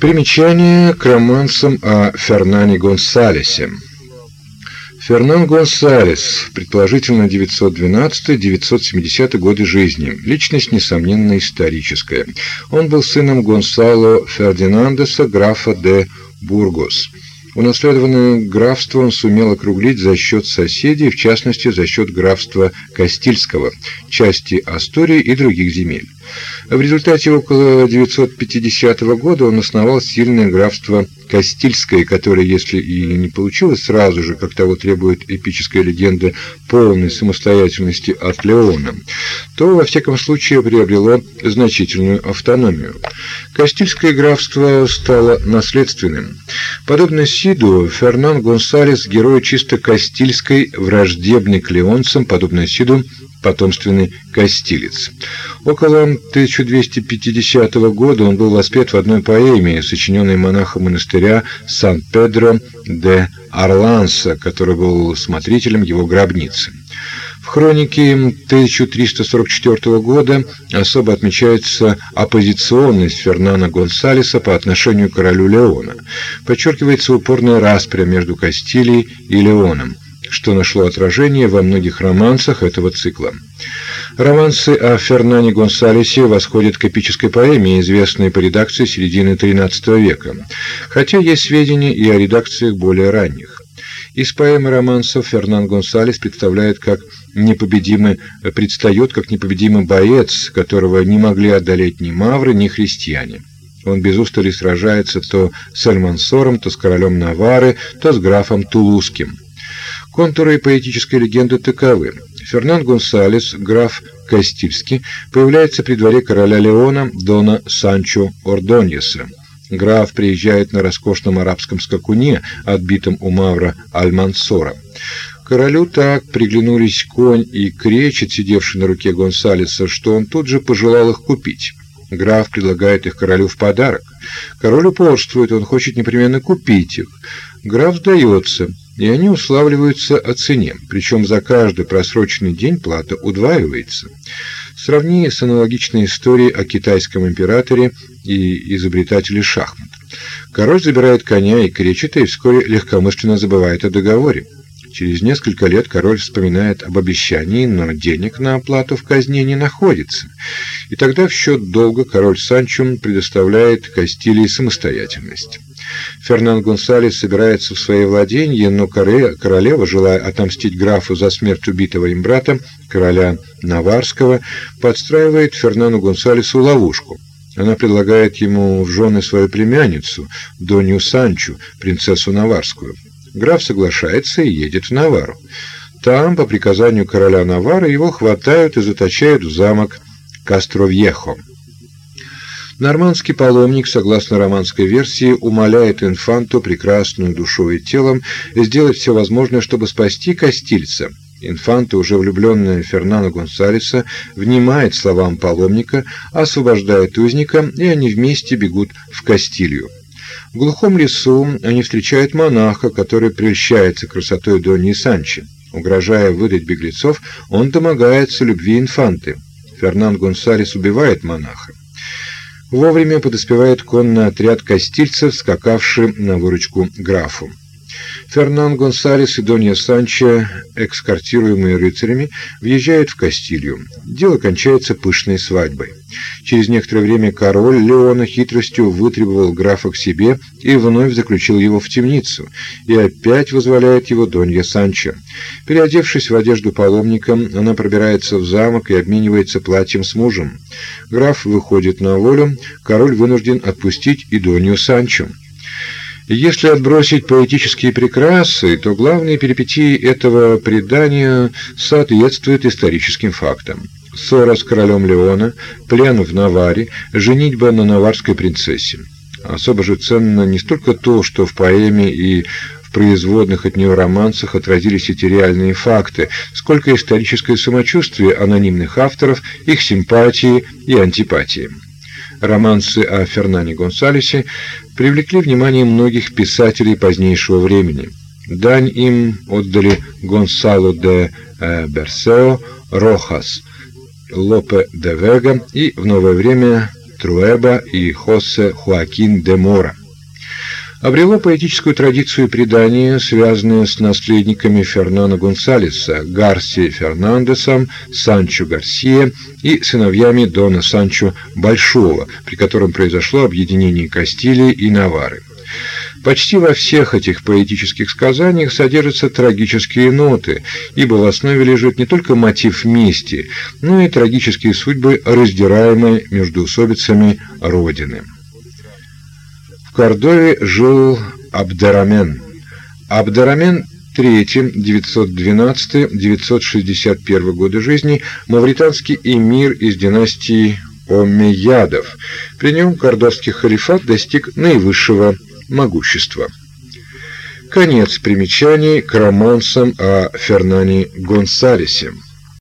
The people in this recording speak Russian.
Примечание к романсам о Фернане Гонсалесе. Фернан Гонсалес, предположительно 912-970 годы жизни. Личность, несомненно, историческая. Он был сыном Гонсало Фердинандеса, графа де Бургос. Унаследованное графство он сумел округлить за счет соседей, в частности, за счет графства Кастильского, части Астории и других земель. В результате около 950 года он основал сильное графство Кастильское, которое, если и не получилось сразу же, как того требует эпическая легенда полной самостоятельности от Леона, то, во всяком случае, приобрело значительную автономию. Кастильское графство стало наследственным. Подобно Сиду, Фернан Гонсалес – герой чисто кастильской, враждебный к леонцам, подобно Сиду – потомственный кастилец. Около 1250 года он был воспет в одной поэме, сочиненной монахом монастыря Сан-Педро де Орланса, который был смотрителем его гробницы. В хронике 1344 года особо отмечается оппозиционность Фернана Гонсалеса по отношению к королю Леона. Подчеркивается упорная распря между Кастилией и Леоном что нашло отражение во многих романсах этого цикла. Романсы о Фернане Гонсалесе восходят к эпической поэме, известной по редакции середины XIII века, хотя есть сведения и о редакциях более ранних. Из поэмы романсов Фернан Гонсалес представляет как непобедимый предстает как непобедимый боец, которого не могли одолеть ни мавры, ни христиане. Он без устали сражается то с Альмансором, то с королем Навары, то с графом Тулузским. Контуры поэтической легенды таковы. Фернан Гонсалес, граф Кастильский, появляется при дворе короля Леона Дона Санчо Ордоньеса. Граф приезжает на роскошном арабском скакуне, отбитом у Мавра Альмансора. Королю так приглянулись конь и кречет, сидевший на руке Гонсалеса, что он тут же пожелал их купить. Граф предлагает их королю в подарок. Король упорствует, он хочет непременно купить их. Граф сдается и они уславливаются о цене, причем за каждый просроченный день плата удваивается. Сравни с аналогичной историей о китайском императоре и изобретателе шахмат. Король забирает коня и кричит, и вскоре легкомысленно забывает о договоре. Через несколько лет король вспоминает об обещании, но денег на оплату в казне не находится. И тогда в счет долга король Санчо предоставляет Кастилии самостоятельность. Фернан Гонсалес собирается в свои владения, но королева, желая отомстить графу за смерть убитого им брата, короля Наварского, подстраивает Фернану Гонсалесу ловушку. Она предлагает ему в жены свою племянницу, Донью Санчу, принцессу Наварскую. Граф соглашается и едет в Навару. Там, по приказанию короля Навара, его хватают и заточают в замок Кастровьехо. Нормандский паломник, согласно романской версии, умоляет инфанту, прекрасную душой и телом, сделать все возможное, чтобы спасти Кастильца. Инфанта, уже влюбленная в Фернана Гонсалеса, внимает словам паломника, освобождает узника, и они вместе бегут в Кастилью. В глухом лесу они встречают монаха, который прельщается красотой Донни Санчи. Угрожая выдать беглецов, он домогается любви инфанты. Фернан Гонсалес убивает монаха. Вовремя подоспевает конный отряд кастильцев, скакавший на выручку графу. Фернан Гонсалес и Донья Санчо, экскортируемые рыцарями, въезжают в Кастилью. Дело кончается пышной свадьбой. Через некоторое время король Леона хитростью вытребовал графа к себе и вновь заключил его в темницу, и опять вызволяет его Донья Санчо. Переодевшись в одежду паломника, она пробирается в замок и обменивается платьем с мужем. Граф выходит на волю, король вынужден отпустить и Донью Санчо. Если отбросить поэтические прекрасы, то главные перипетии этого предания соответствуют историческим фактам. Ссора с королем Леона, плен в Наваре, женитьба на наварской принцессе. Особо же ценно не столько то, что в поэме и в производных от нее романсах отразились эти реальные факты, сколько историческое самочувствие анонимных авторов, их симпатии и антипатии. Романсы о Фернане Гонсалесе привлекли внимание многих писателей позднейшего времени. Дань им отдали Гонсало де э, Берсео, Рохас, Лопе де Вега и в новое время Труэба и Хосе Хуакин де Мора. Обрело поэтическую традицию предания, связанное с наследниками Фернана Гонсалеса, Гарси Фернандесом, Санчо Гарсия и сыновьями Дона Санчо Большого, при котором произошло объединение Кастилии и Навары. Почти во всех этих поэтических сказаниях содержатся трагические ноты, ибо в основе лежит не только мотив мести, но и трагические судьбы раздираемой между усобицами Родины. Кордове жил Абдарамен. Абдарамен III 912-961 годы жизни, мавританский эмир из династии Омейядов. При нем кордовский халифат достиг наивысшего могущества. Конец примечаний к романсам о Фернане Гонсалесе.